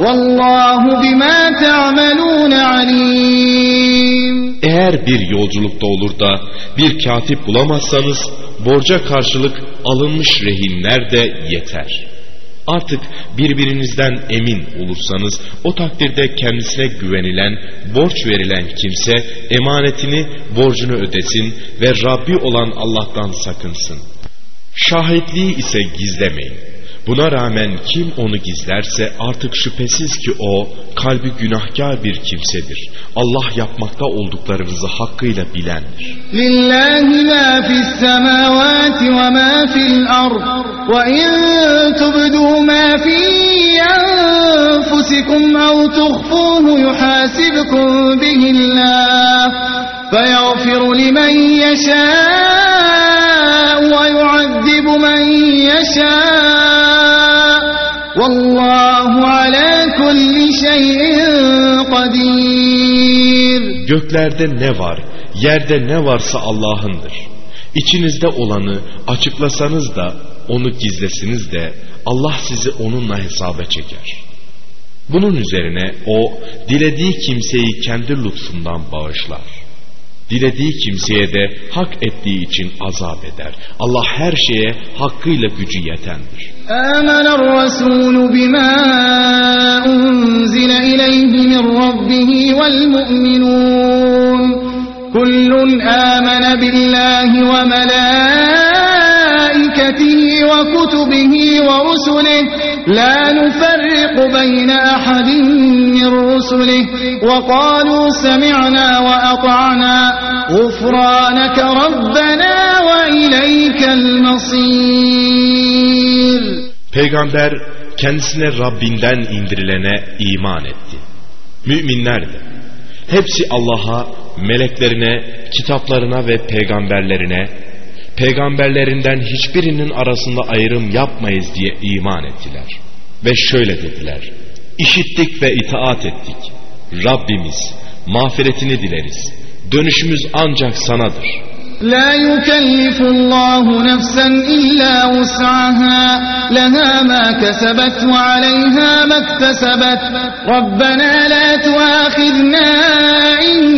Vallahu bima ta'malun alim. Eğer bir yolculukta olur da bir katip bulamazsanız borca karşılık alınmış rehinler de yeter. Artık birbirinizden emin olursanız o takdirde kendisine güvenilen, borç verilen kimse emanetini, borcunu ödesin ve Rabbi olan Allah'tan sakınsın. Şahitliği ise gizlemeyin. Buna rağmen kim onu gizlerse artık şüphesiz ki o kalbi günahkar bir kimsedir. Allah yapmakta olduklarınızı hakkıyla bilendir. Lillahi ma fis semavati ve ma fil ard ve in tubdu ma fi enfusikum ev tuhfuhu yuhasibkum bihillah feyaghfiru limen yeşâ ve yuazzibu men yeşâ Vallahu ala kulli kadir. Göklerde ne var, yerde ne varsa Allah'ındır. İçinizde olanı açıklasanız da, onu gizlesiniz de Allah sizi onunla hesaba çeker. Bunun üzerine o dilediği kimseyi kendi lütfundan bağışlar. Dilediği kimseye de hak ettiği için azap eder. Allah her şeye hakkıyla gücü yetendir. Âmener Resûlü bimâ unzile ileyhi min Rabbihi vel mu'minûn. Kullun âmene billahi ve melâiketihi ve kutubihi ve rusulihi. La بين أحد من رسله وقالوا سمعنا وأطعنا غفرانك ربنا وإليك المصير Peygamber kendisine Rabbinden indirilene iman etti. Müminler de. Hepsi Allah'a, meleklerine, kitaplarına ve peygamberlerine, peygamberlerinden hiçbirinin arasında ayrım yapmayız diye iman ettiler. Ve şöyle dediler. İşittik ve itaat ettik. Rabbimiz mağfiretini dileriz. Dönüşümüz ancak sanadır. La yukellifullahu nefsen illa vus'aha. Leha ma kesebet ve aleyha mektesebet. Rabbena la tuâkhidna in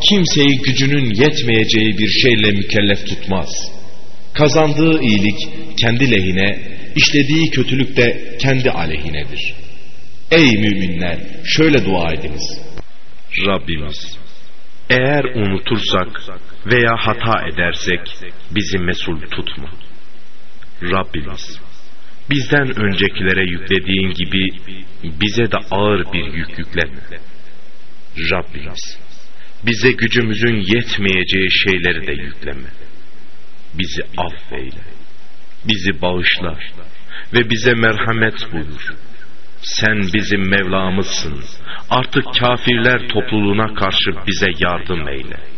kimseyi gücünün yetmeyeceği bir şeyle mükellef tutmaz. Kazandığı iyilik kendi lehine, işlediği kötülük de kendi aleyhinedir. Ey müminler şöyle dua ediniz. Rabbimiz eğer unutursak veya hata edersek bizi mesul tutma. Rabbimiz bizden öncekilere yüklediğin gibi bize de ağır bir yük yükleme. Rabbimiz bize gücümüzün yetmeyeceği şeyleri de yükleme. Bizi affeyle. Bizi bağışla ve bize merhamet buyur. Sen bizim Mevlamızsın. Artık kafirler topluluğuna karşı bize yardım eyle.''